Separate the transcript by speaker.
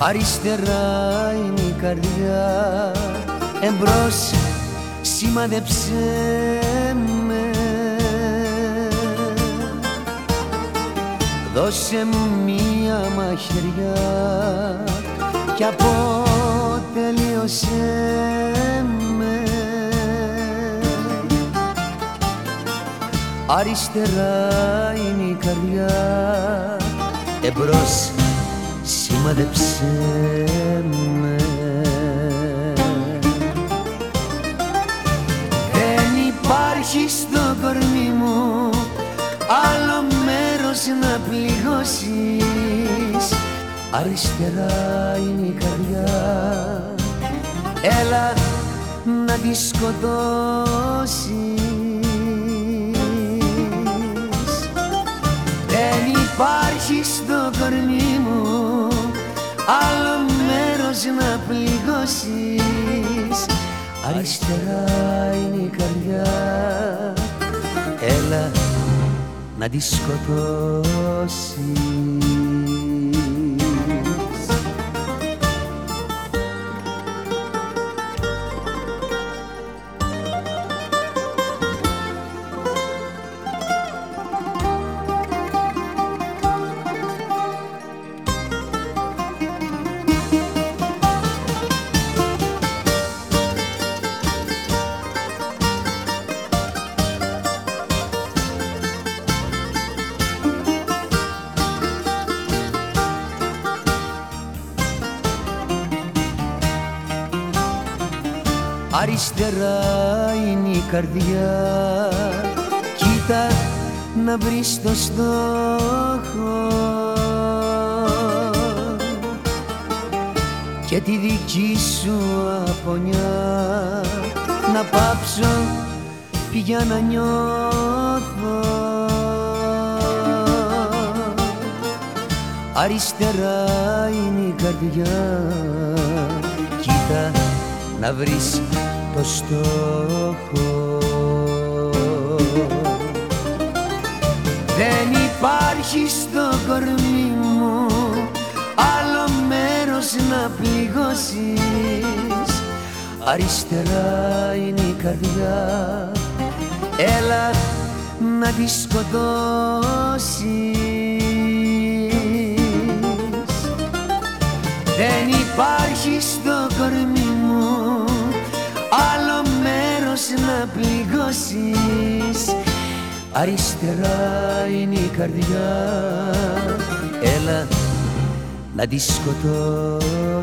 Speaker 1: Αριστερά είναι η καρδιά Εμπρός σημαδεψέ με. Δώσε μου μία μαχαιριά Κι αποτελείωσέ με. Αριστερά είναι η καρδιά Εμπρός σημαδεψέ με. Δεν υπάρχει στο κορμί μου άλλο μέρος να πληγώσεις. Αριστερά είναι η καρδιά. Έλα να τη σκοτώσεις άλλο μέρος να πληγώσεις. Αριστερά είναι η καρδιά. Έλα να τη σκοτώσεις Αριστερά είναι η καρδιά. Κοίτα να βρεις το στόχο. Και τη δική σου απονιά. Να πάψω πια να νιώθω. Αριστερά είναι η καρδιά. Κοίτα να βρεις το στόχο. Δεν υπάρχει στο κορμί μου άλλο μέρος να πληγώσεις. Αριστερά είναι η καρδιά. Έλα να τη σκοτώσεις Δεν υπάρχει στο κορμί μου άλλο μέρος να πληγώσεις. Αριστερά είναι η καρδιά. Έλα να τη σκοτώσεις